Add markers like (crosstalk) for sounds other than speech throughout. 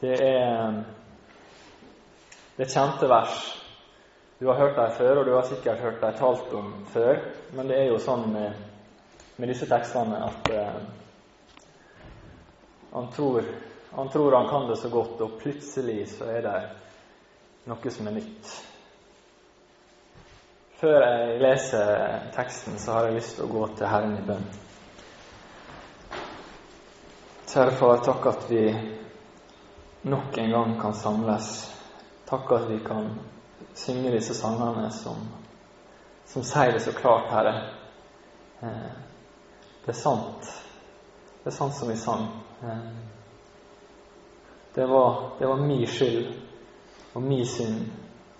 Det er, det er kjente vers. Du har hørt dem før, og du har sikkert hørt dem talt om før. Men det er jo sånn med, med disse tekstene at eh, han, tror, han tror han kan det så godt, og plutselig så er det noe som er nytt. Før jeg leser teksten, så har jeg lyst til å gå til Herren i bønn. Kjære Far, takk at vi nok en gang kan samles. Takk at vi kan synge disse sangene som, som sier det så klart, Herre. Eh, det er sant. Det er sant som vi sang. Eh, det var, det var min skyld og min synd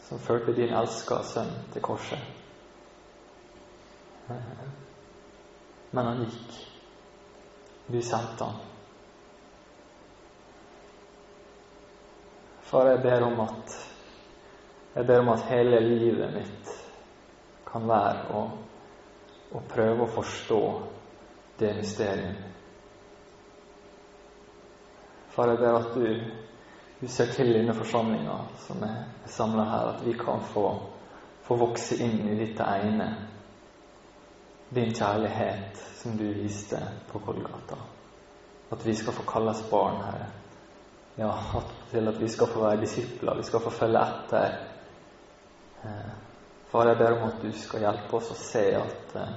som førte din elska sønn til korset. Men han gikk. Du sendte han. Far, jeg ber om at jeg ber om at hele livet mitt kan være å, å prøve å forstå det mysteriet. Far, jeg ber at du du ser til denne forsamlinga som er samla her, at vi kan få, få, vokse inn i dette ene. Din kjærlighet som du viste på Kolgata. At vi skal få kalles barn, Herre. Ja, til at vi skal få være disipler, vi skal få følge etter. Eh, far, jeg ber om at du skal hjelpe oss å se at eh,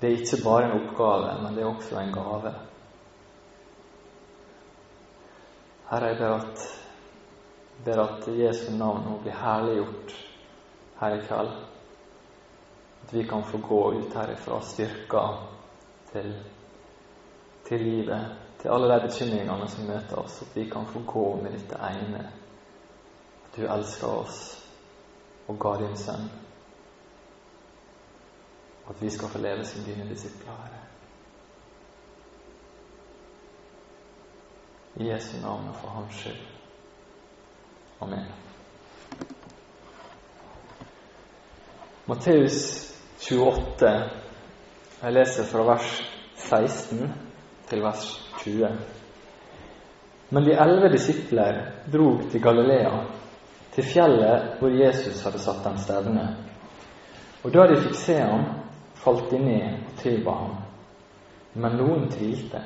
det er ikke bare en oppgave, men det er også en gave. Herre, jeg ber at, ber at Jesu navn nå blir herliggjort her i kveld. At vi kan få gå ut herifra styrka til, til livet, til alle de bekymringene som møter oss. At vi kan få gå med dette ene. At du elsker oss og ga din sønn. At vi skal få leve som dine disipler, Herre. I Jesu navn og for Hans skyld. Amen. Matteus 28. Jeg leser fra vers 16 til vers 20. Men de elleve disipler drog til Galilea, til fjellet hvor Jesus hadde satt dem stevne. Og da de fikk se ham, falt de ned og tilba ham. Men noen tvilte.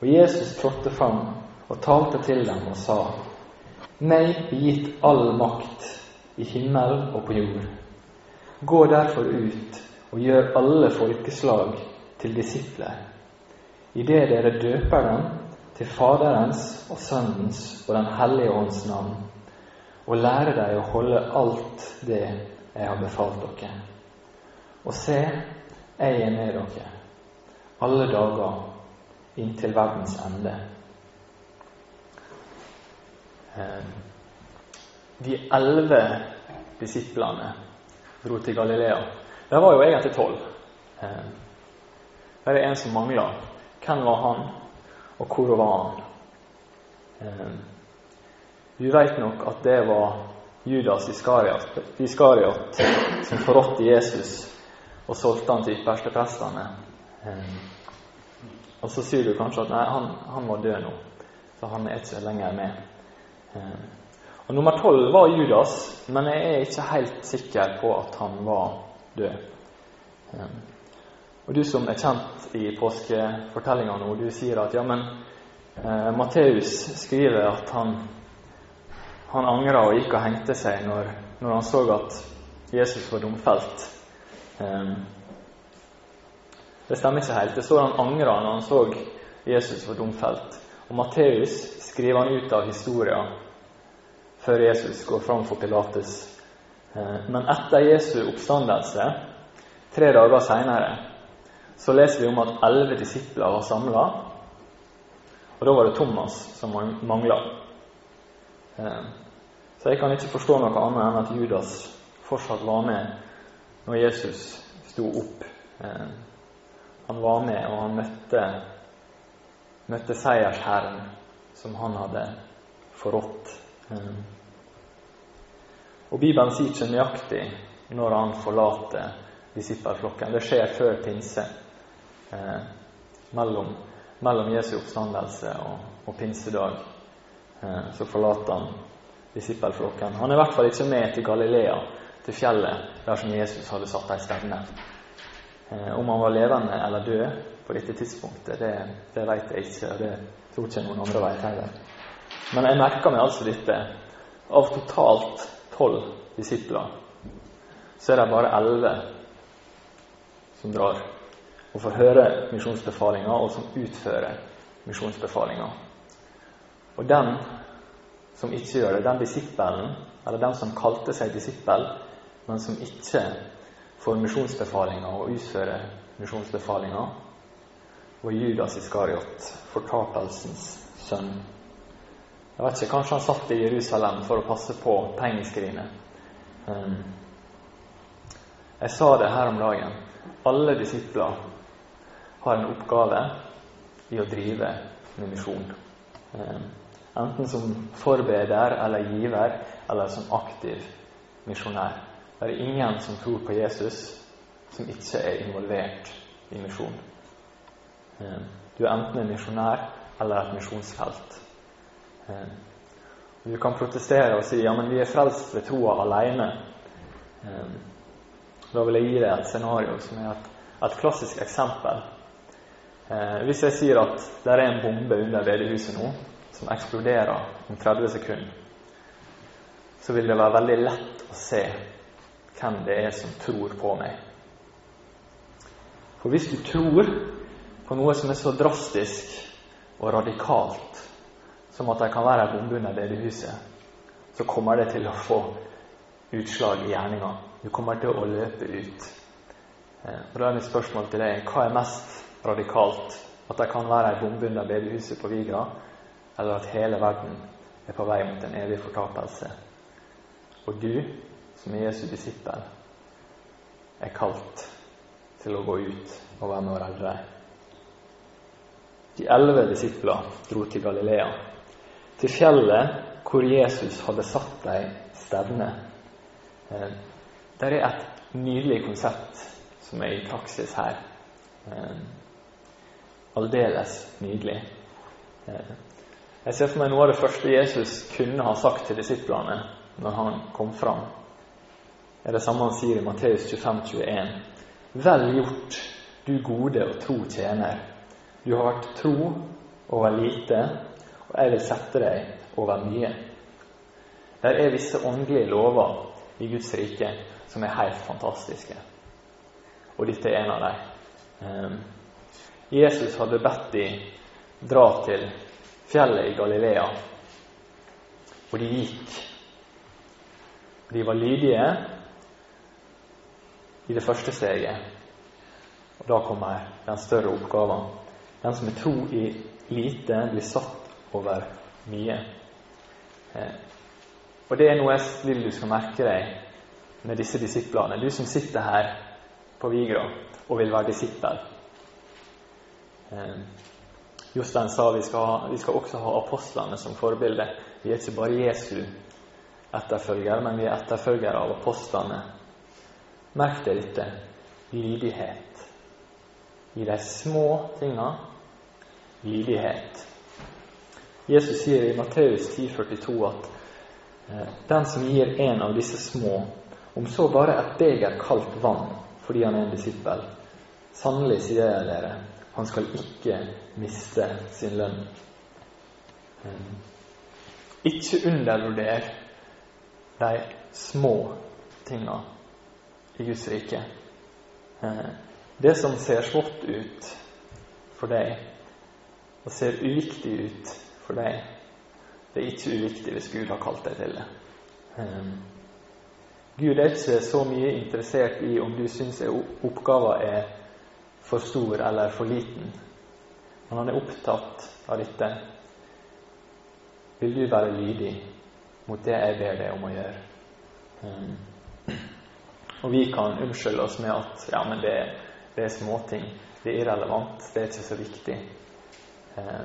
Og Jesus trådte fram og talte til dem og sa:" Meg gitt all makt i himmel og på jord. Gå derfor ut og gjør alle folkeslag til disipler, idet dere døper dem til Faderens og Sønnens og Den hellige ånds navn, og lærer dem å holde alt det jeg har befalt dere. Og se, jeg er med dere alle dager inntil verdens ende. Eh, de elleve disiplene dro til Galilea. Det var jo egentlig tolv. Eh, det er en som mangla. Hvem var han, og hvor var han? Eh, du vet nok at det var Judas Iskariot, Iskariot som forrådte Jesus og solgte han til yppersteprestene. Og så sier du kanskje at nei, han, han var død nå, så han er ikke lenger med. Eh, og Nummer tolv var Judas, men jeg er ikke helt sikker på at han var død. Eh, og Du som er kjent i påskefortellinga nå, du sier at ja, men eh, Matteus skriver at han, han angra og gikk og hengte seg når, når han så at Jesus var domfelt. Eh, det stemmer ikke helt. Det står han angra når han så Jesus var domfelt. Og Matteus skriver han ut av historien før Jesus går fram for Pilatus. Eh, men etter Jesu oppstandelse, tre dager seinere, så leser vi om at elleve disipler var samla. Og da var det Thomas som mangla. Eh, så jeg kan ikke forstå noe annet enn at Judas fortsatt var med når Jesus sto opp eh, han var med, og han møtte, møtte seiersherren som han hadde forrådt. Eh, og Bibelen sier ikke nøyaktig når han forlater disippelflokken. Det skjer før pinse. Eh, mellom, mellom Jesu oppstandelse og, og pinsedag eh, så forlater han disippelflokken. Han er i hvert fall ikke med til Galilea, til fjellet der som Jesus hadde satt ei stevne. Eh, om han var levende eller død på dette tidspunktet, det, det vet jeg ikke. og Det tror ikke noen andre vet heller. Men jeg merker meg altså dette. Av totalt tolv disipler så er det bare elleve som drar og får høre misjonsbefalinga, og som utfører misjonsbefalinga. Og den som ikke gjør det, den disippelen, eller den som kalte seg disippel, men som ikke får misjonsbefalinga og utfører misjonsbefalinga, var Judas Iskariot, fortapelsens sønn. Jeg vet ikke, Kanskje han satt i Jerusalem for å passe på pengeskrinet. Um, jeg sa det her om dagen. Alle disipler har en oppgave i å drive med misjon. Um, enten som forbeder eller giver, eller som aktiv misjonær. Det er ingen som tror på Jesus, som ikke er involvert i misjon. Um, du er enten en misjonær eller et misjonsfelt. Du kan protestere og si ja, men vi er frelst ved troa alene. Da vil jeg gi deg et scenario som er et, et klassisk eksempel. Eh, hvis jeg sier at det er en bombe under bedehuset nå som eksploderer om 30 sekunder, så vil det være veldig lett å se hvem det er som tror på meg. For hvis du tror på noe som er så drastisk og radikalt som at det kan være en bombe under bedehuset, så kommer det til å få utslag i gjerninga. Du kommer til å løpe ut. Eh, og Da er mitt spørsmål til deg hva er mest radikalt? At det kan være ei bombe under bedehuset på Vigra, eller at hele verden er på vei mot en evig fortapelse? Og du, som er Jesu disippel, er kalt til å gå ut og være med å redde deg. De elleve disipler dro til Galilea, til fjellet hvor Jesus hadde satt dem stevne. Eh, det er et nydelig konsept som er i praksis her. Eh, aldeles nydelig. Eh, jeg ser for meg noe av det første Jesus kunne ha sagt til disiplene når han kom fram. Det er det samme han sier i Matteus 25, 21. Vel gjort, du gode og tro tjener. Du har vært tro over lite, og jeg vil sette deg over mye. Det er visse åndelige lover i Guds rike som er helt fantastiske. Og dette er en av dem. Jesus hadde bedt de dra til fjellet i Galilea, og de gikk. De var lydige i det første steget. Og da kommer den større oppgaven. Den som er tro i lite, blir satt over mye. Ehm, og det er noe jeg vil du skal merke deg med disse disiplene. Du som sitter her på Vigra og vil være disippel. Eh, Jostein sa vi skal, vi skal også ha apostlene som forbilde. Vi er ikke bare Jesu etterfølgere, men vi er etterfølgere av apostlene. Merk deg dette lydighet. I de små tinga lydighet. Jesus sier i Matteus 10,42 at eh, den som gir en av disse små om så bare et beger kaldt vann fordi han er en disippel. Sannelig, sier jeg dere, han skal ikke miste sin lønn. Ikke undervurder de små tinga i Guds rike. Det som ser svart ut for deg, og ser uviktig ut for deg, det er ikke uviktig hvis Gud har kalt deg til det. Gud er ikke så mye interessert i om du syns oppgaven er for stor eller for liten. Men han er opptatt av dette. Vil du være lydig mot det jeg ber deg om å gjøre? Mm. og vi kan unnskylde oss med at ja, men det, det er småting. Det er irrelevant. Det er ikke så viktig. Eh.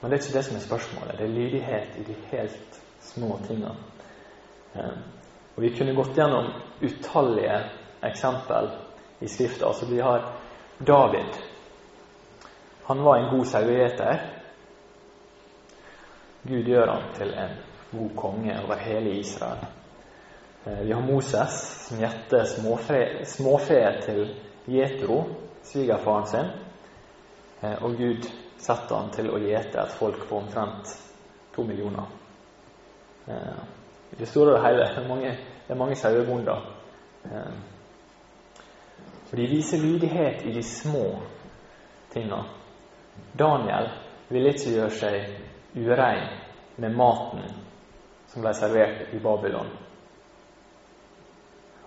men det er ikke det som er spørsmålet. Det er lydighet i de helt små tingene. Eh. og Vi kunne gått gjennom utallige eksempel i Skrifta. Altså, vi har David. Han var en god sauegjeter. Gud gjør han til en god konge over hele Israel. Eh, vi har Moses som gjetter småfe, småfe til Jetro, svigerfaren sin. Eh, og Gud setter han til å gjete et folk på omtrent to millioner. Eh, I det store og hele det er mange, det er mange sauebonder. For de viser lydighet i de små tinga. Daniel ville ikke gjøre seg urein med maten som ble servert i Babylon.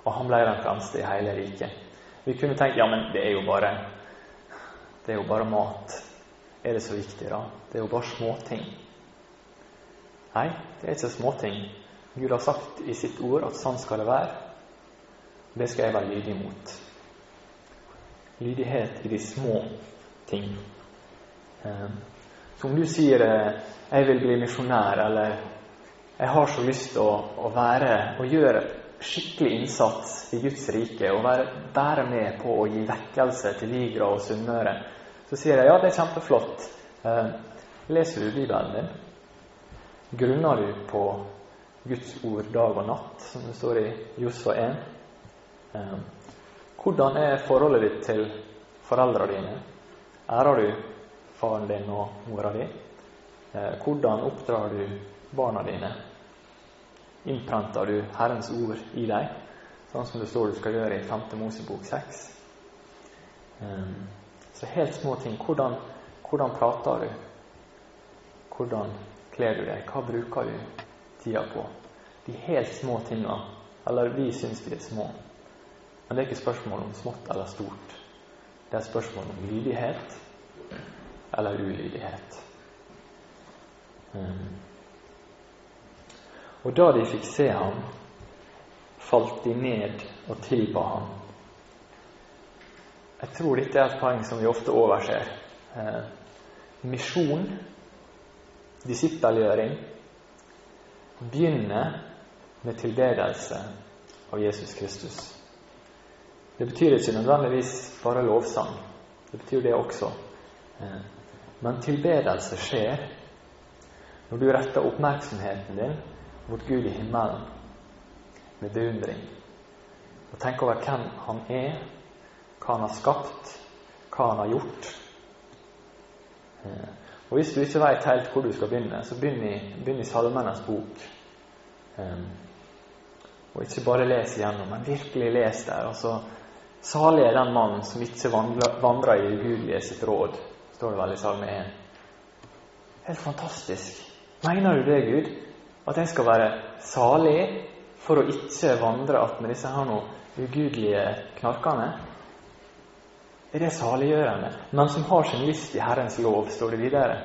Og han ble den fremste i hele riket. Vi kunne tenkt ja, men det er jo bare det er jo bare mat. Er det så viktig, da? Det er jo bare småting. Nei, det er ikke småting. Gud har sagt i sitt ord at sånn skal det være. Det skal jeg være lydig mot. Lydighet i de små ting. Eh, så om du sier eh, 'jeg vil bli misjonær', eller 'jeg har så lyst til å, å være og gjøre skikkelig innsats i Guds rike og være, være med på å gi vekkelse til Vigra og Sunnmøre, så sier jeg ja, det er kjempeflott. Eh, leser du Bibelen din? Grunner du på Guds ord dag og natt, som det står i Josfa 1? Hvordan er forholdet ditt til foreldrene dine? Ærer du faren din og mora di? Eh, hvordan oppdrar du barna dine? Innprenter du Herrens ord i deg, sånn som det står du skal gjøre i 5. Mosebok 6? Eh, så helt små ting. Hvordan, hvordan prater du? Hvordan kler du deg? Hva bruker du tida på? De helt små tinga. Eller vi syns de er små. Men det er ikke spørsmål om smått eller stort. Det er spørsmål om lydighet eller ulydighet. Mm. Og da de fikk se ham, falt de ned og tilba ham. Jeg tror dette er et poeng som vi ofte overser. Eh, misjon, disippelgjøring, begynner med tilbedelse av Jesus Kristus. Det betyr ikke nødvendigvis bare lovsang. Det betyr det også. Eh, men tilbedelse skjer når du retter oppmerksomheten din mot Gud i himmelen med beundring. Og tenker over hvem Han er, hva Han har skapt, hva Han har gjort. Eh, og Hvis du ikke veit helt hvor du skal begynne, så begynn i, begynn i Salmenes bok. Eh, og ikke bare les igjennom, men virkelig les der. og så Salig er den mannen som ikke vandrer i ugudelige sitt råd, står det vel i Salme 1. Helt fantastisk. Mener du det, Gud? At jeg skal være salig for å ikke vandre attmed disse her noe ugudelige knarkene? Er det saliggjørende? Men som har sin lyst i Herrens lov, står det videre.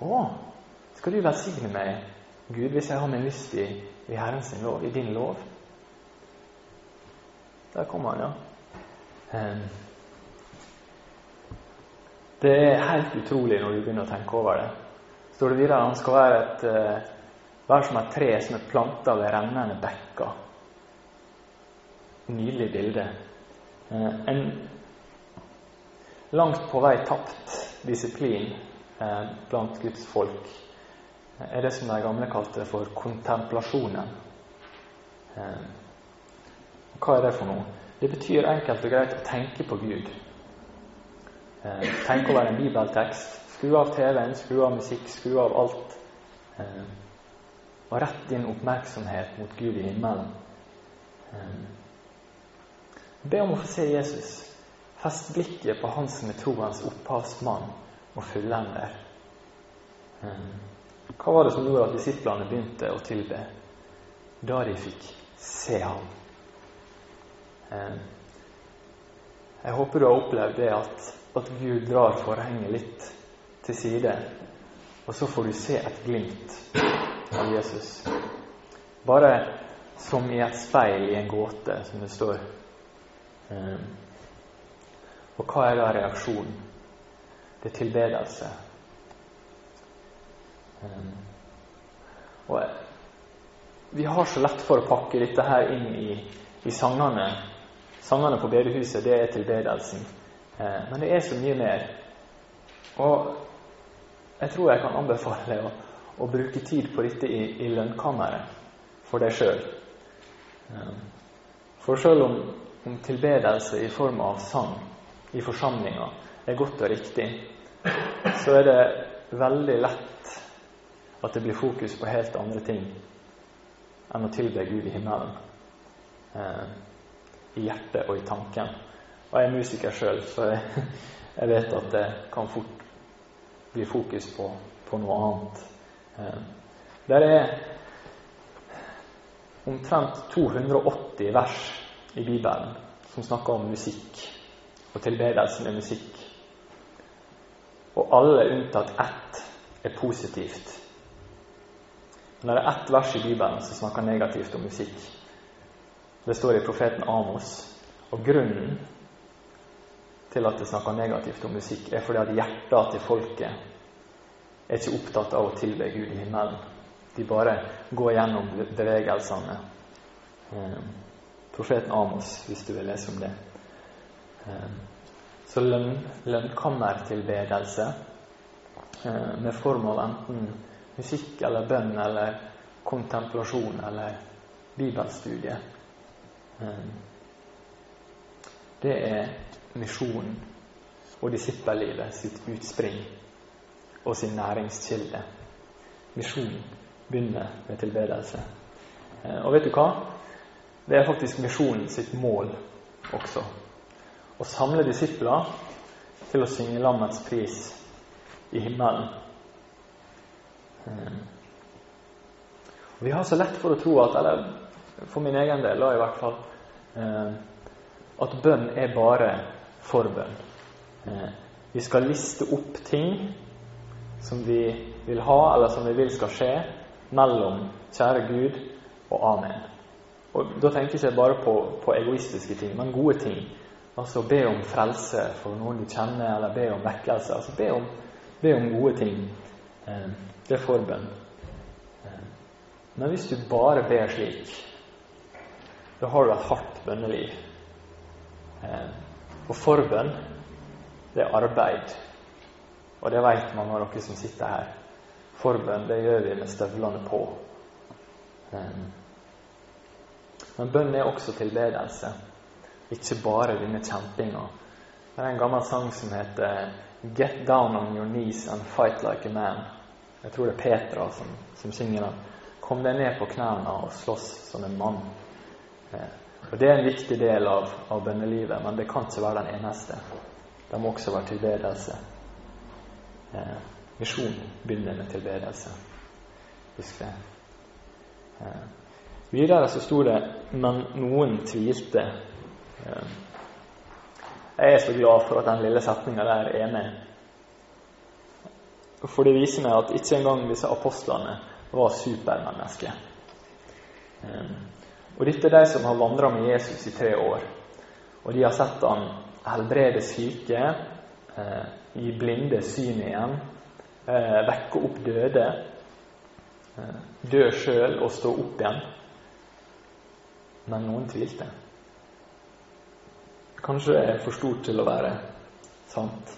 Å, skal du velsigne meg, Gud, hvis jeg har min lyst i, i Herrens lov, i din lov? Der kommer han, ja. Ehm, det er helt utrolig når du begynner å tenke over det. står det videre han skal være, et, vær som et tre som er planta ved rennende bekker. Nydelig bilde. Eh, en langt på vei tapt disiplin eh, blant Guds folk er det som de gamle kalte for kontemplasjonen. Hva er det for noe? Det betyr enkelt og greit å tenke på Gud. Eh, tenke over en bibeltekst. Skru av TV-en, skru av musikk, skru av alt. Eh, og rett din oppmerksomhet mot Gud i himmelen. Eh, be om å få se Jesus. Fest blikket på Han som er troens opphavsmann og fullender. Eh, hva var det som gjorde at disiplene begynte å tilbe? Da de fikk se ham. Eh, jeg håper du har opplevd det at, at Gud drar forhenget litt til side, og så får du se et glimt av Jesus. Bare som i et speil i en gåte, som det står. Eh, og hva er da reaksjonen? Det er tilbedelse. Eh, og vi har så lett for å pakke dette her inn i, i sangene Sangene på bedehuset, det er tilbedelsen. Eh, men det er så mye mer. Og jeg tror jeg kan anbefale deg å, å bruke tid på dette i, i lønnkammeret for deg sjøl. For sjøl om, om, tilbedelse i form av sang i forsamlinga er godt og riktig, så er det veldig lett at det blir fokus på helt andre ting enn å tilbe Gud i himmelen. I hjertet og i tanken. Og jeg er musiker sjøl, så jeg, (laughs) jeg, vet at det kan fort bli fokus på, på noe annet. Eh, der er omtrent 280 vers i Bibelen som snakker om musikk og tilbedelse med musikk. Og alle unntatt ett er positivt men det er ett vers i Bibelen som snakker negativt om musikk. Det står i profeten Amos. Og grunnen til at det snakker negativt om musikk, er fordi at hjertet til folket er ikke opptatt av å tilbe Gud i himmelen. De bare går gjennom bevegelsene. Eh, profeten Amos, hvis du vil lese om det. Eh, så lønn, lønnkammertilbedelse eh, med form av enten musikk eller bønn eller kontemplasjon eller bibelstudie. Ehm, det er misjonen og disippellivet sitt utspring og sin næringskilde. Misjonen begynner med tilbedelse. Ehm, og vet du hva? Det er faktisk misjonen sitt mål også. Å samle disipler til å synge lammets pris i himmelen Mm. Vi har så lett for å tro at, eller for min egen del da i hvert fall, eh, at bønn er bare forbønn. Eh, vi skal liste opp ting som vi vil ha, eller som vi vil skal skje, mellom kjære Gud og Amen. Og Da tenker jeg ikke bare på, på egoistiske ting, men gode ting. Altså be om frelse for noen du kjenner, eller be om vekkelse. Altså be om, be om gode ting. Eh, det er forbønn. Men hvis du bare ber slik, da har du et hardt bønneliv. Eh, og forbønn, det er arbeid. Og det vet mange av dere som sitter her. Forbønn, det gjør vi med støvlene på. Eh, men bønn er også tilbedelse. Ikke bare denne kjempinga. Det er en gammel sang som heter 'Get down on your knees and fight like a man'. Jeg tror det er Petra som, som synger den. Kom deg ned på knærne og slåss som en mann. Eh, og Det er en viktig del av, av bønnelivet, men det kan ikke være den eneste. Det må også være tilbedelse. Eh, misjon begynner med tilbedelse. Husk det. Eh, videre så sto det 'men noen tvilte'. Eh, jeg er så glad for at den lille setninga der er med. For det viser meg at ikke engang disse apostlene var supermennesker. Ehm, og dette er de som har vandra med Jesus i tre år. Og de har sett han helbrede syke, eh, gi blinde syn igjen, eh, vekke opp døde, eh, dø sjøl og stå opp igjen. Men noen tvilte. Kanskje det er for stort til å være sant.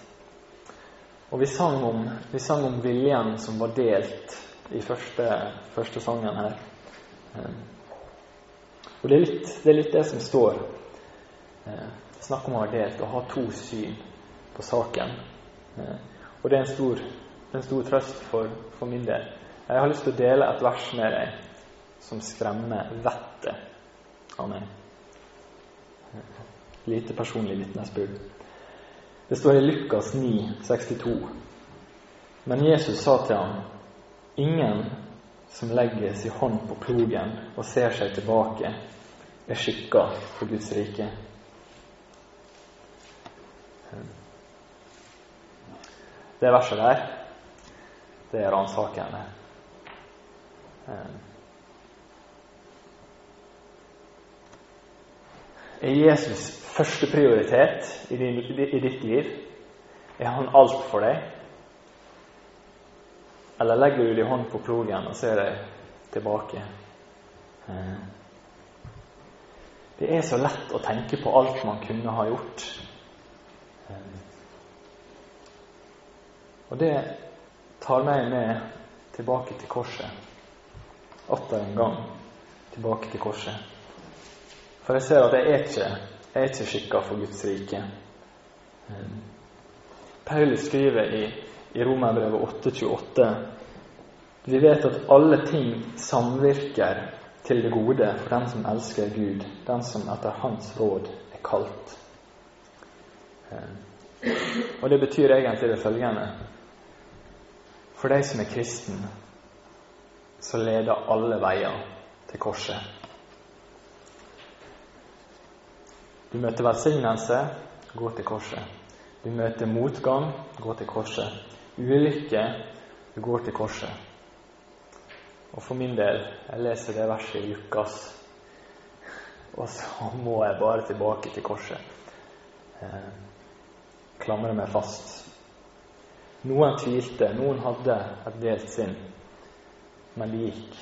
Og vi sang om, vi sang om viljen som var delt i første, første sangen her. Eh, og det er, litt, det er litt det som står. Eh, snakk om å ha delt og ha to syn på saken. Eh, og det er en stor, en stor trøst for, for, min del. Jeg har lyst til å dele et vers med deg som skremmer vettet av meg. Lite personlig vitnesbyrd. Det står i Lukas 9, 62. Men Jesus sa til ham, ingen som legger sin hånd på plogen og ser seg tilbake, er skikka for Guds rike. Det verset der, det er ransakende. Er Jesus førsteprioritet i, i ditt liv? Er han alt for deg? Eller legger du din hånd på plogen og ser deg tilbake? Det er så lett å tenke på alt man kunne ha gjort. Og det tar meg med tilbake til korset. Atter en gang tilbake til korset. For jeg ser at jeg er ikke, jeg er ikke skikka for Guds rike. Paulus skriver i, i Romerbrevet 8,28 Vi vet at alle ting samvirker til det gode for den som elsker Gud, den som etter Hans råd er kalt. Og det betyr egentlig det følgende For deg som er kristen, så leder alle veier til korset. Du møter velsignelse, gå til korset. Du møter motgang, gå til korset. Ulykke, går til korset. Og for min del, jeg leser det verset i Lukas, og så må jeg bare tilbake til korset. Eh, klamre meg fast. Noen tvilte, noen hadde et delt sinn, men det gikk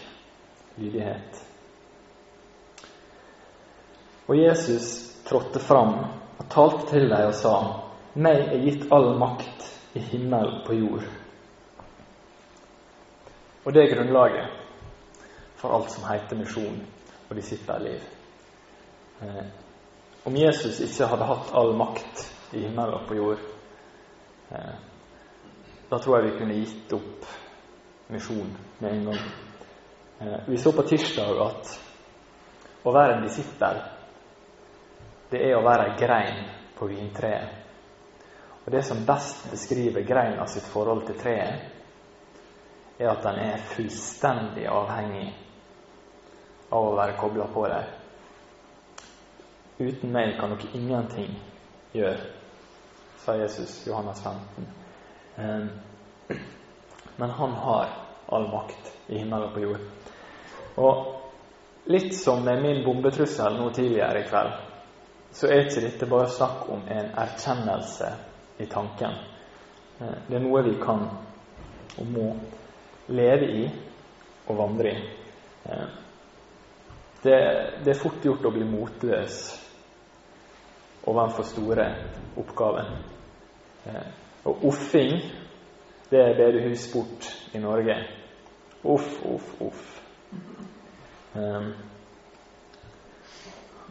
lydighet. Og Jesus trådte fram og talte til dem og sa:" Meg er gitt all makt i himmel og på jord. Og det er grunnlaget for alt som heter misjon og disippelliv. Eh, om Jesus ikke hadde hatt all makt i himmel og på jord, eh, da tror jeg vi kunne gitt opp misjon med en gang. Eh, vi så på tirsdag at å være en disippel, det er å være ei grein på vintreet. Og Det som best beskriver greina sitt forhold til treet, er at den er fullstendig avhengig av å være kobla på deg Uten meg kan dere ingenting gjøre, sa Jesus Johannes 15. Ehm, men han har all makt i himmel og på jord. Og litt som med min bombetrussel nå tidligere i kveld, så er ikke dette bare snakk om en erkjennelse i tanken. Eh, det er noe vi kan og må leve i og vandre i. Eh, det, det er fort gjort å bli motløs overfor store oppgaver. Eh, og offing, det er bedehussport i Norge. Uff, uff, uff. Um,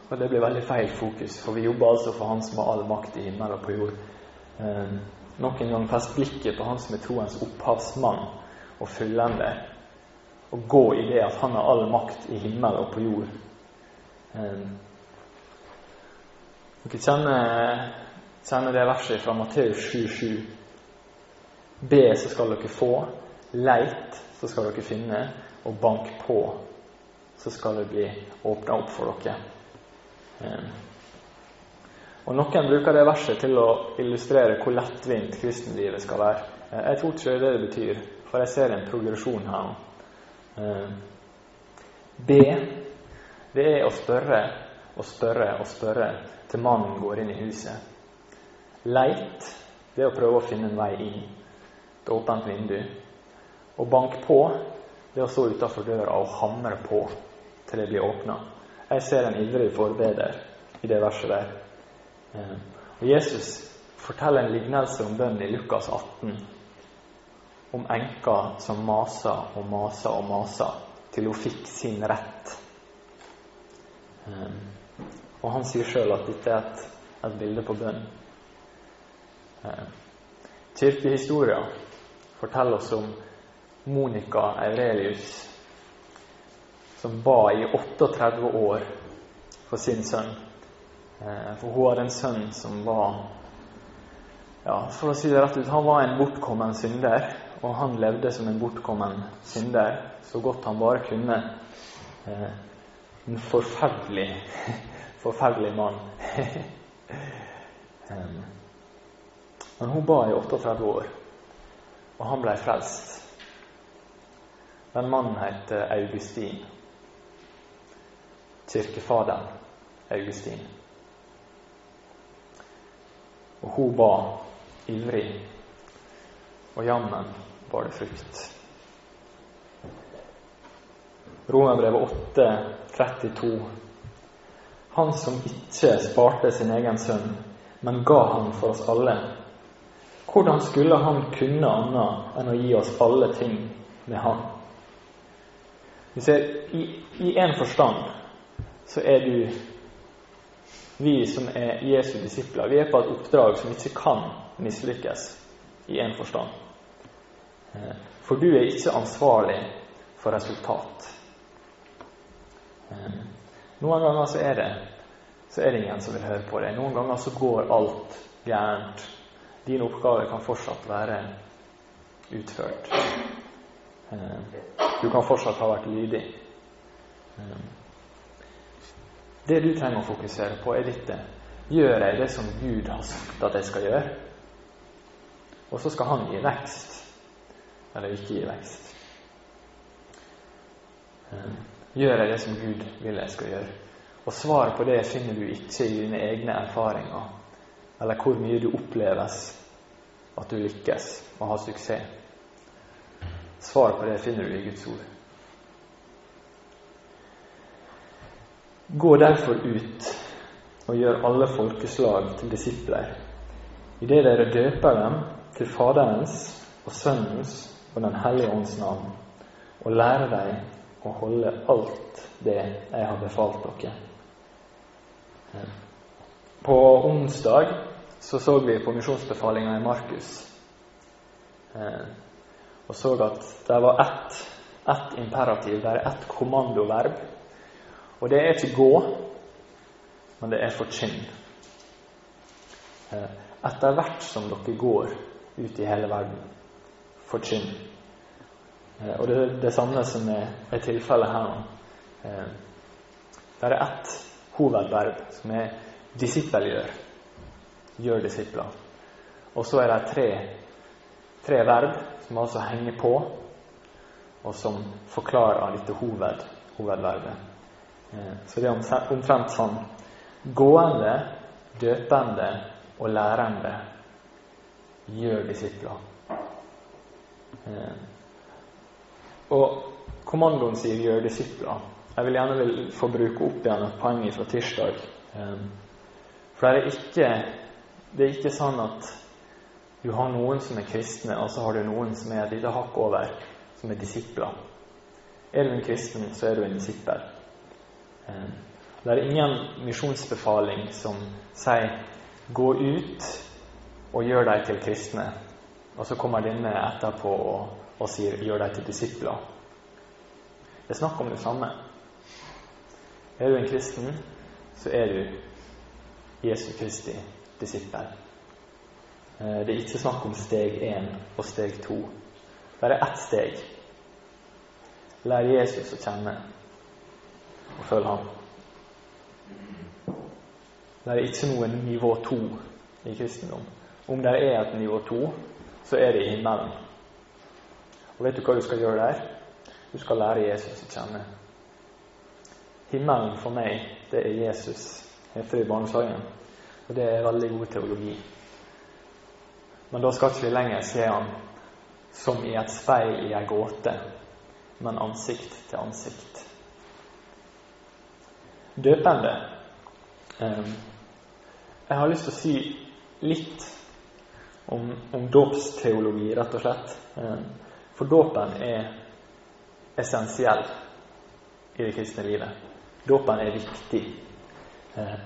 og det blir veldig feil fokus, for vi jobber altså for Han som har all makt i himmel og på jord eh, nok en gang fest blikket på Han som er troens opphavsmann og fullende. og gå i det at Han har all makt i himmel og på jord. Eh, dere kjenner, kjenner det verset fra Matteus 7,7. Be, så skal dere få. Leit, så skal dere finne. Og bank på, så skal det bli åpna opp for dere. Eh, og Noen bruker det verset til å illustrere hvor lettvint kristenlivet skal være. Eh, jeg tror ikke det er det det betyr, for jeg ser en progresjon her. Eh, be, det er å spørre og spørre og spørre til mannen går inn i huset. Leit, det er å prøve å finne en vei inn. Et åpent vindu. Og bank på, det er å stå utafor døra og hamre på til det blir åpna. Jeg ser en ivrig forbeder i det verset der. Eh, og Jesus forteller en lignelse om bønn i Lukas 18 om enka som masa og masa og masa til hun fikk sin rett. Eh, og han sier sjøl at dette er et, et, bilde på bønn. Eh, kirkehistoria forteller oss om Monica Aurelius som ba i 38 år for sin sønn. Eh, for hun hadde en sønn som var ja, For å si det rett ut, han var en bortkommen synder. Og han levde som en bortkommen synder så godt han bare kunne. Eh, en forferdelig, (laughs) forferdelig mann. (laughs) Men hun ba i 38 år, og han ble frelst. Den mannen het Augustin. Kirkefaderen Augustin. Og hun ba ivrig, og jammen var det frukt. Romerbrevet 8, 32. Han som ikke sparte sin egen sønn, men ga han for oss alle. Hvordan skulle han kunne annet enn å gi oss alle ting med Han. Du ser, i én forstand så er du Vi som er Jesu disipler, vi er på et oppdrag som ikke kan mislykkes i én forstand. Eh, for du er ikke ansvarlig for resultat. Eh, noen ganger så er det så er det ingen som vil høre på deg. Noen ganger så går alt gærent. Din oppgave kan fortsatt være utført. Eh, du kan fortsatt ha vært lydig. Det du trenger å fokusere på, er dette. Gjør jeg det som Gud har sagt at jeg skal gjøre? Og så skal Han gi vekst, eller ikke i vekst. Eh, gjør jeg det som Gud vil jeg skal gjøre? Og svaret på det finner du ikke i dine egne erfaringer, eller hvor mye du oppleves at du lykkes og har suksess. Svaret på det finner du i Guds ord. Gå derfor ut og gjør alle folkeslag til disipler, idet dere døper dem til Faderens og Sønnens og Den hellige ånds navn, og lære dem å holde alt det jeg har befalt dere. På onsdag så, så vi på misjonsbefalinga i Markus og så at det var ett, ett imperativ, det er ett kommandoverb og det er ikke gå, men det er forkynn. Etter hvert som dere går ut i hele verden, forkynn. Eh, og det er det samme som er, tilfellet her. Eh, det er ett hovedverb, som er disippelgjør. Gjør disipler. Og så er det tre, tre verb som altså henger på, og som forklarer dette hoved, hovedverbet. Eh, så det er omtrent sånn gående, døpende og lærende gjør disipler. Eh, og kommandoen sier 'gjør disipler'. Jeg vil gjerne vil få bruke opp igjen et poeng fra tirsdag. Eh, for det er, ikke, det er ikke sånn at du har noen som er kristne, og så har du noen som er et lite hakk over, som er disipler. Er du en kristen, så er du en disippel. Eh, det er ingen misjonsbefaling som sier 'gå ut og gjør deg til kristne', og så kommer denne etterpå og, og sier 'gjør deg til disipler'. Det er snakk om det samme. Er du en kristen, så er du Jesu Kristi disippel. Eh, det er ikke snakk om steg én og steg to. Er ett steg. Lær Jesus å kjenne og følge ham. Det er ikke noe nivå to i kristendom. Om det er et nivå to, så er det i himmelen. Og vet du hva du skal gjøre der? Du skal lære Jesus å kjenne. Himmelen for meg, det er Jesus, heter det i barnesagen. Og det er veldig god teologi. Men da skal ikke vi lenger se han som i et speil i ei gåte, men ansikt til ansikt døpende. Ehm, jeg har lyst til å si litt om, om dåpsteologi, rett og slett. Ehm, for dåpen er essensiell i det kristne livet. Dåpen er viktig. Ehm,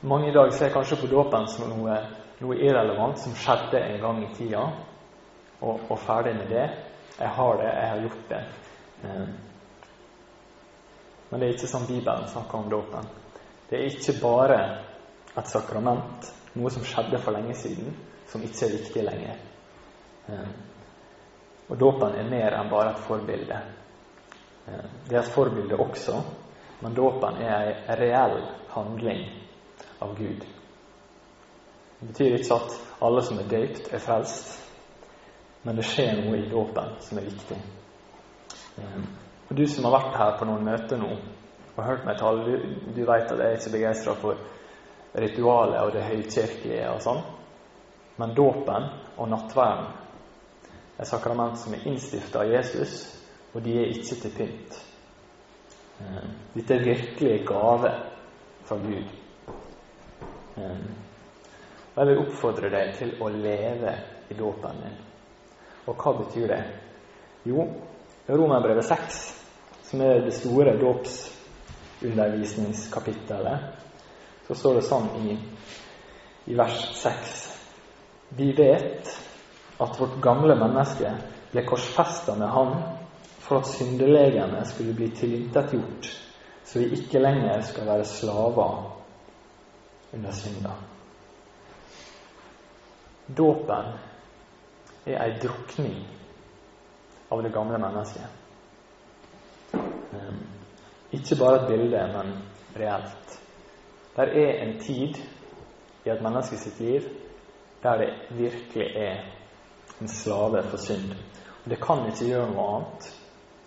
mange i dag ser kanskje på dåpen som noe, noe, irrelevant som skjedde en gang i tida, og, og ferdig med det. Jeg har det, jeg har gjort det. Men det er ikke sånn Bibelen snakker om dåpen. Det er ikke bare et sakrament, noe som skjedde for lenge siden, som ikke er viktig lenger. Eh, og dåpen er mer enn bare et forbilde. Eh, det er et forbilde også, men dåpen er en reell handling av Gud. Det betyr ikke at alle som er døypt, er frelst, men det skjer noe i dåpen som er viktig. Eh, og Du som har vært her på noen møter nå og hørt meg tale, du, du vet at jeg er ikke begeistra for ritualet og det høykirkelige og sånn. Men dåpen og nattverden er sakrament som er innstifta av Jesus, og de er ikke til pynt. Eh, dette er virkelig gave fra Gud. Eh, og Jeg vil oppfordre deg til å leve i dåpen din. Og hva betyr det? Jo, Romerbrevet 6, som er det store dåpsundervisningskapittelet, så står det sånn i, i vers 6 Vi vet at vårt gamle menneske ble korsfesta med Han for at syndelegene skulle bli tilintetgjort, så vi ikke lenger skal være slaver under synda. Dåpen er ei drukning av det gamle mennesket. Ehm, ikke bare et bilde, men reelt. Der er en tid i et menneske sitt liv der det virkelig er en slave for synd. Og Det kan ikke gjøre noe annet.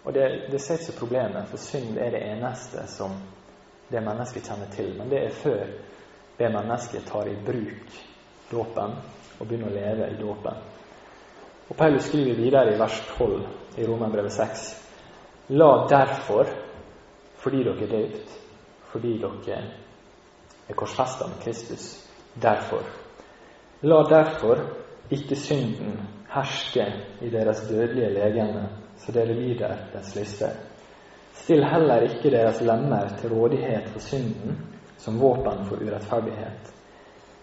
Og Det, det ser ikke problemet, for synd er det eneste som det mennesket kjenner til. Men det er før det mennesket tar i bruk dåpen og begynner å leve i dåpen. Og Paulus skriver videre i vers 12 i Romerbrevet 6.: La derfor, fordi dere er døpt, fordi dere er korsfesta med Kristus, derfor La derfor ikke synden herske i deres dødelige legeme, så dere lider dens lyster. Still heller ikke deres lemmer til rådighet for synden som våpen for urettferdighet,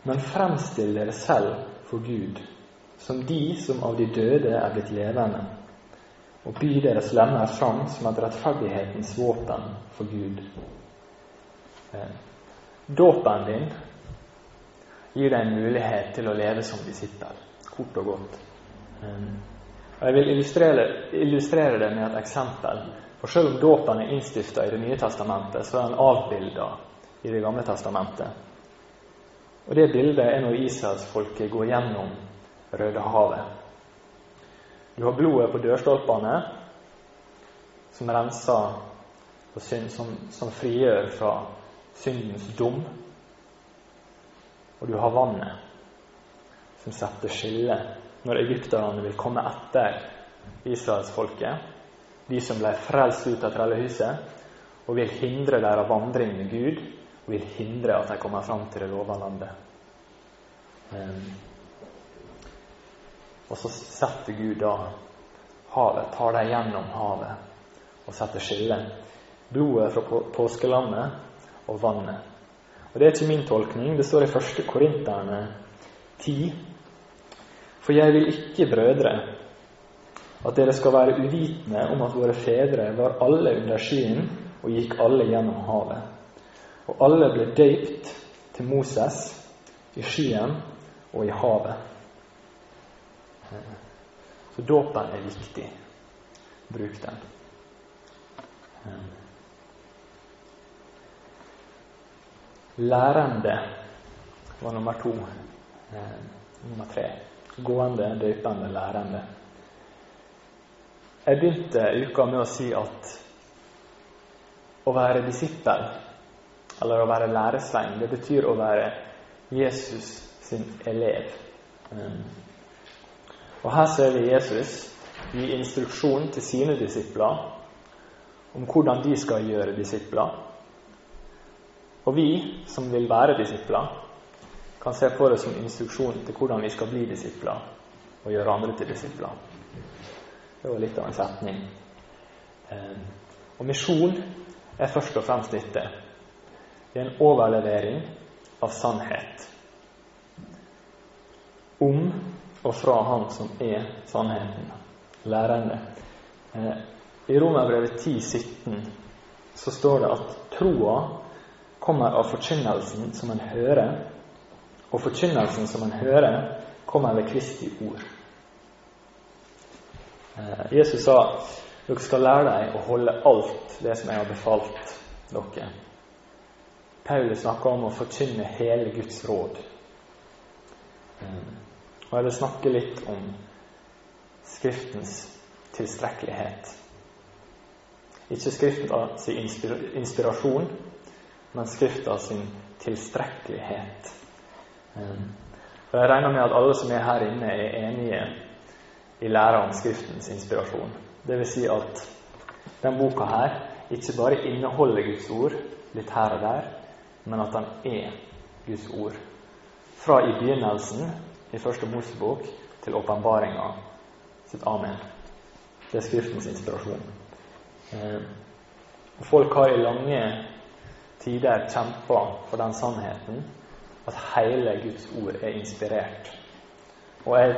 men fremstill dere selv for Gud som de som av de døde er blitt levende, og by deres lemmer fram som et rettferdighetens våpen for Gud. Eh, dåpen din gir deg en mulighet til å leve som disippel, kort og godt. Eh, og Jeg vil illustrere, illustrere, det med et eksempel. For selv om dåpen er innstifta i Det nye testamentet, så er den avbilda i Det gamle testamentet. Og Det bildet er når israelsfolket går gjennom Rødehavet. Du har blodet på dørstolpene, som renser for synd, som, som frigjør fra syndens dom. Og du har vannet, som setter skille når egypterne vil komme etter israelsfolket, de som ble frelst ut av trellehuset, og vil hindre deres vandring med Gud, og vil hindre at de kommer fram til det lova landet. Um, og så setter Gud da havet, tar dem gjennom havet og setter skille. Blodet fra påskelandet og vannet. Og Det er ikke min tolkning. Det står i 1. Korinterne 10. For jeg vil ikke, brødre, at dere skal være uvitende om at våre fedre var alle under skyen og gikk alle gjennom havet. Og alle ble døypt til Moses i skyen og i havet. Så dåpen er viktig. Bruk den. Lærende var nummer to. Nummer tre. Gående, døpende, lærende. Jeg begynte uka med å si at å være disippel, eller å være læresvein, det betyr å være Jesus sin elev. Og Her ser vi Jesus gi instruksjon til sine disipler om hvordan de skal gjøre disipler. Og vi som vil være disipler, kan se på det som instruksjon til hvordan vi skal bli disipler og gjøre andre til disipler. Det var litt av en setning. Eh, og misjon er først og fremst dette. Det er en overlevering av sannhet om og fra Han som er sannheten, lærende. Eh, I Romerbrevet 10, 17 så står det at troa kommer av forkynnelsen som en hører, og forkynnelsen som en hører, kommer ved Kristi ord. Eh, Jesus sa dere skal lære deg å holde alt det som jeg har befalt dere. Paulus snakker om å forkynne hele Guds råd. Eh, og jeg vil snakke litt om Skriftens tilstrekkelighet. Ikke Skriftens inspirasjon, men Skrifta sin tilstrekkelighet. Um, for Jeg regner med at alle som er her inne, er enige i læra om Skriftens inspirasjon. Vil si at den boka her ikke bare inneholder Guds ord litt her og der, men at den er Guds ord. Fra i begynnelsen i Første Mosebok til åpenbaringa sitt amen. Det er Skriftens inspirasjon. Eh, folk har i lange tider kjempa for den sannheten at hele Guds ord er inspirert. Og jeg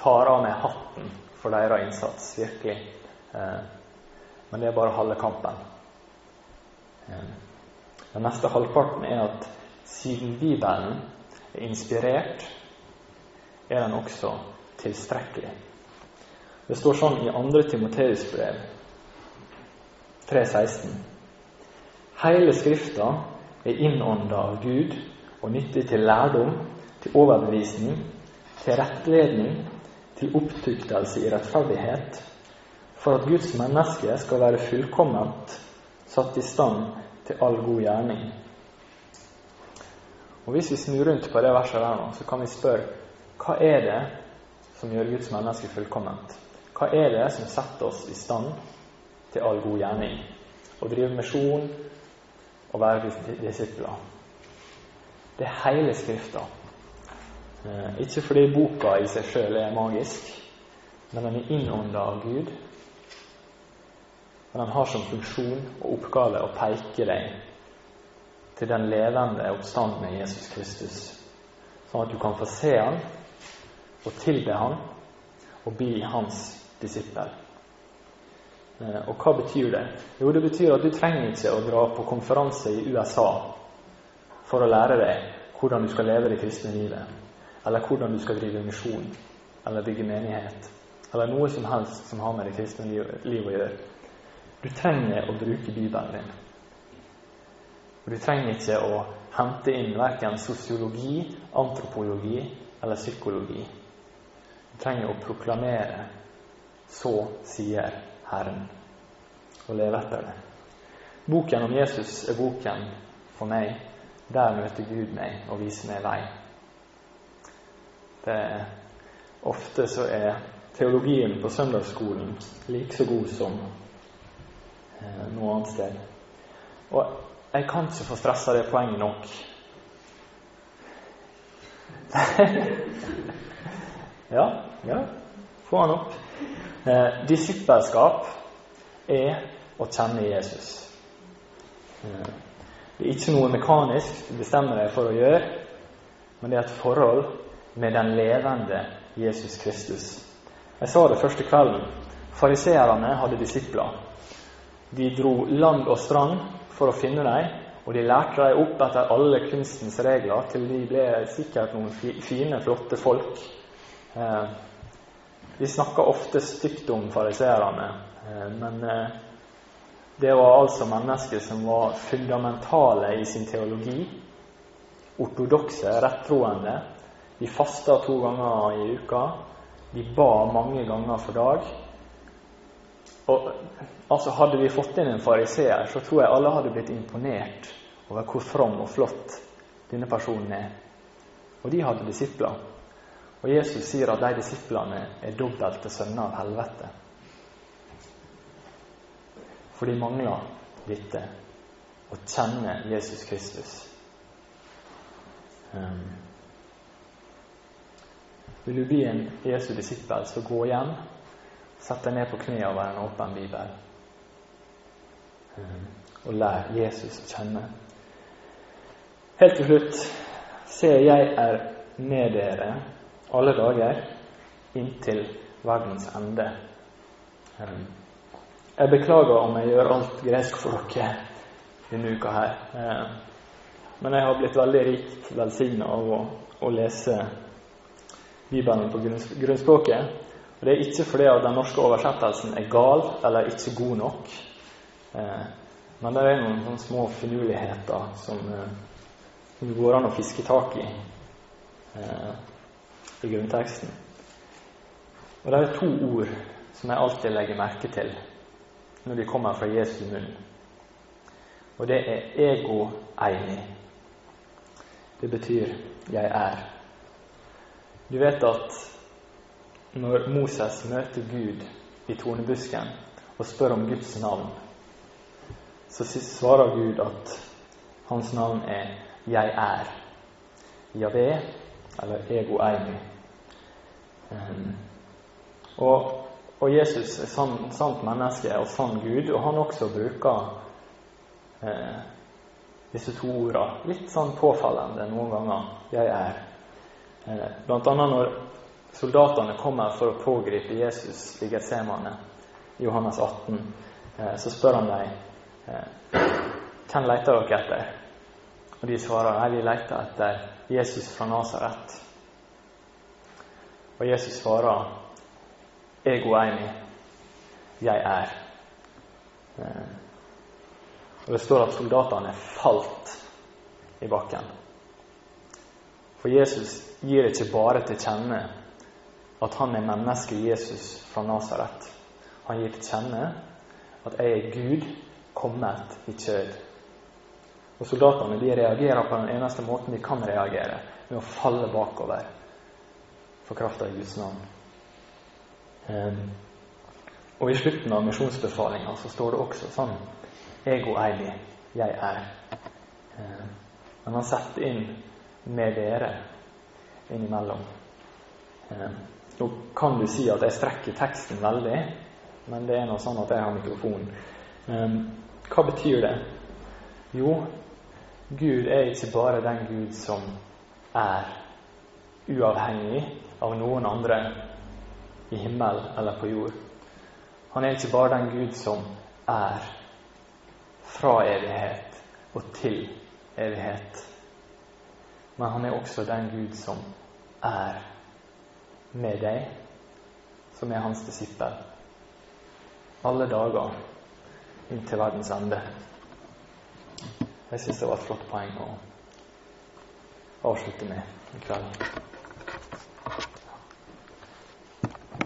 tar av meg hatten for deres innsats, virkelig. Eh, men det er bare halve kampen. Eh, den neste halvparten er at siden Bibelen er inspirert, er den også tilstrekkelig. Det står sånn i 2. Timoteus brev 3,16. Hele Skrifta er innånda av Gud og nyttig til lærdom, til overbevisning, til rettledning, til opptuktelse i rettferdighet, for at Guds menneske skal være fullkomment, satt i stand til all god gjerning. Og Hvis vi snur rundt på det verset der nå, så kan vi spørre hva er det som gjør Guds menneske fullkomment? Hva er det som setter oss i stand til all god gjerning? Å drive misjon og være disipler. Det er hele Skrifta. Eh, ikke fordi boka i seg sjøl er magisk, men den er innånda av Gud. Og den har som funksjon og oppgave å peke deg til den levende oppstandende Jesus Kristus, sånn at du kan få se han og tilbe han og bli hans disippel. Eh, og hva betyr det? Jo, det betyr at du trenger ikke å dra på konferanse i USA for å lære deg hvordan du skal leve det kristne livet, eller hvordan du skal drive misjon, eller bygge menighet, eller noe som helst som har med det kristne livet å gjøre. Du trenger å bruke Bibelen din. Og du trenger ikke å hente inn verken sosiologi, antropologi eller psykologi. Du trenger å proklamere så sier Herren, og leve etter det. Boken om Jesus er boken for meg. Der møter Gud meg og viser meg vei. Det er, ofte så er teologien på søndagsskolen like så god som eh, noe annet sted. Og jeg kan ikke få stressa det poenget nok. (laughs) ja, ja, få han opp. Eh, disippelskap er å kjenne Jesus. Eh, det er ikke noe mekanisk du bestemmer deg for å gjøre, men det er et forhold med den levende Jesus Kristus. Jeg sa det første kvelden. Fariseerne hadde disipler. De dro land og strand for å finne dem, og de lærte dem opp etter alle kunstens regler til de ble sikkert noen fine, flotte folk. Eh, vi snakker ofte stygt om fariseerne, eh, men eh, det var altså mennesker som var fundamentale i sin teologi. Ortodokse, rettroende. De fasta to ganger i uka. De ba mange ganger for dag. Og altså Hadde vi fått inn en fariseer, så tror jeg alle hadde blitt imponert over hvor from og flott denne personen er. Og de hadde disipler. Og Jesus sier at de disiplene er dobbelte sønner av helvete. For de mangler dette å kjenne Jesus Kristus. Um, vil du bli en Jesu disippel, så gå hjem. Sett deg ned på kne over en åpen bibel. Um, og lær Jesus å kjenne. Helt til slutt ser jeg er med dere alle dager inntil verdens ende. Jeg beklager om jeg gjør alt gresk for dere denne uka her. Men jeg har blitt veldig rikt velsigna av å, å, lese Bibelen på grunnspråket. Og Det er ikke fordi at den norske oversettelsen er gal eller ikke god nok. Men det er noen sånne små finurligheter som, eh, går an å fiske tak i i grunnteksten. Og Det er to ord som jeg alltid legger merke til når de kommer fra Jesu munn. Og det er ego eini. Det betyr 'jeg er'. Du vet at når Moses møter Gud i tornebusken og spør om Guds navn, så svarer Gud at hans navn er 'Jeg er'. Javé eller ego eimi. Og Og Jesus er sann, sant menneske og sann Gud, og han også bruker eh, disse to ordene litt sånn påfallende noen ganger. 'Jeg er'. Eh, blant annet når soldatene kommer for å pågripe Jesus i Getsemane, Johannes 18, eh, så spør han dem eh, hvem leter dere etter. Og de svarer nei, vi leter etter Jesus fra Nasaret. Og Jesus svarer ego eini jeg er. Eh, og Det står at soldatene falt i bakken. For Jesus gir ikke bare til kjenne at han er mennesket Jesus fra Nasaret. Han gir til kjenne at jeg er Gud kommet i kjød. Og Soldatene de reagerer på den eneste måten de kan reagere, med å falle bakover for krafta i Guds navn. Um, og I slutten av misjonsbefalinga så står det også sånn Ego eili, jeg er. Um, men han setter inn med dere innimellom. Um, nå kan du si at jeg strekker teksten veldig, men det er nå sånn at jeg har mikrofonen. Um, hva betyr det? Jo, Gud er ikke bare den Gud som er uavhengig av noen andre i himmel eller på jord. Han er ikke bare den Gud som er fra evighet og til evighet. Men han er også den Gud som er med deg, som er hans disippel. Alle dager inntil verdens ende. Jeg syns det var et flott poeng å avslutte med i kveld.